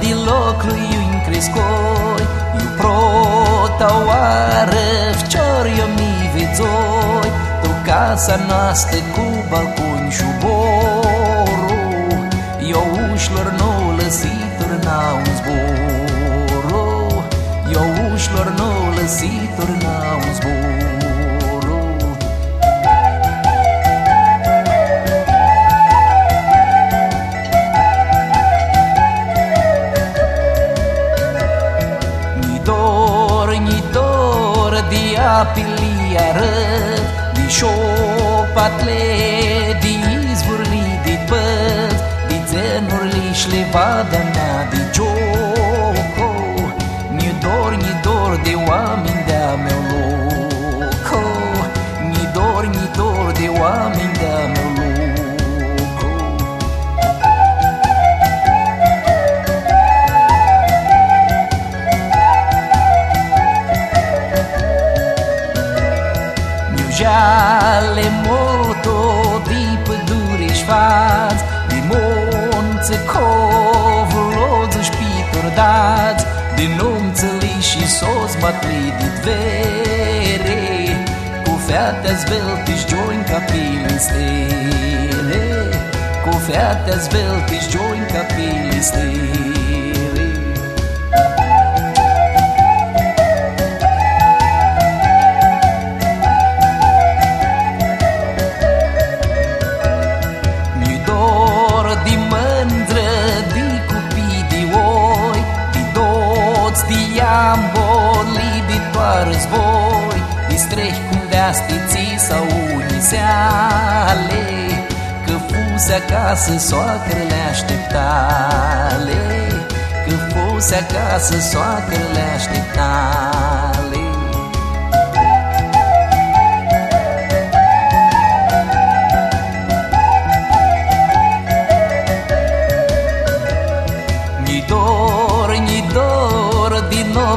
di locului in crescoi. Iu prota oară Fcior eu mi vedzoi. Tu casa noastră cu balconi și boru Eu ușlor nou lăsitor n-au zboru Eu ușlor nou lăsitor n-au piliară Di șopatle, di izvorli, di păt Di țenurli șlevada mea, di gioco Jale moto di pădure șfați Din monțe covloți șpitor dați Din numțăli și sos batli di tvere Cu fete svelti join capili stele Cu fete svelti join capili stele amboli di război Distreci cum veastiții sau uniseale Că fuse acasă soacrele așteptale Că fuse acasă soacrele așteptale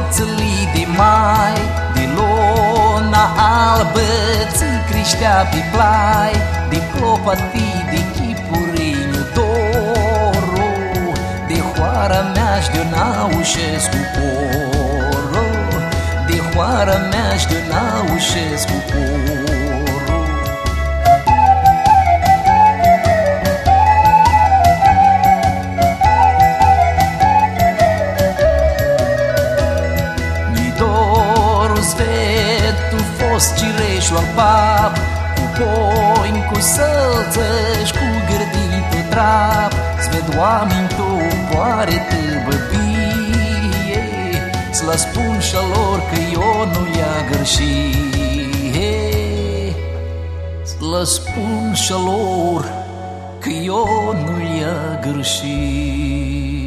nopțile de mai De luna albă ți creștea pe plai De clopatii, de chipurinul doro De hoara mea și de naușesc cu coro De hoara mea și de naușesc cu coro tu fost cireșul al pap Cu poini, cu sălțăși, cu gârdii pe trap Sved oameni tu poare tâbă bie Să le spun și lor că eu nu i-a gărșie Să le spun și lor că eu nu i-a gărșie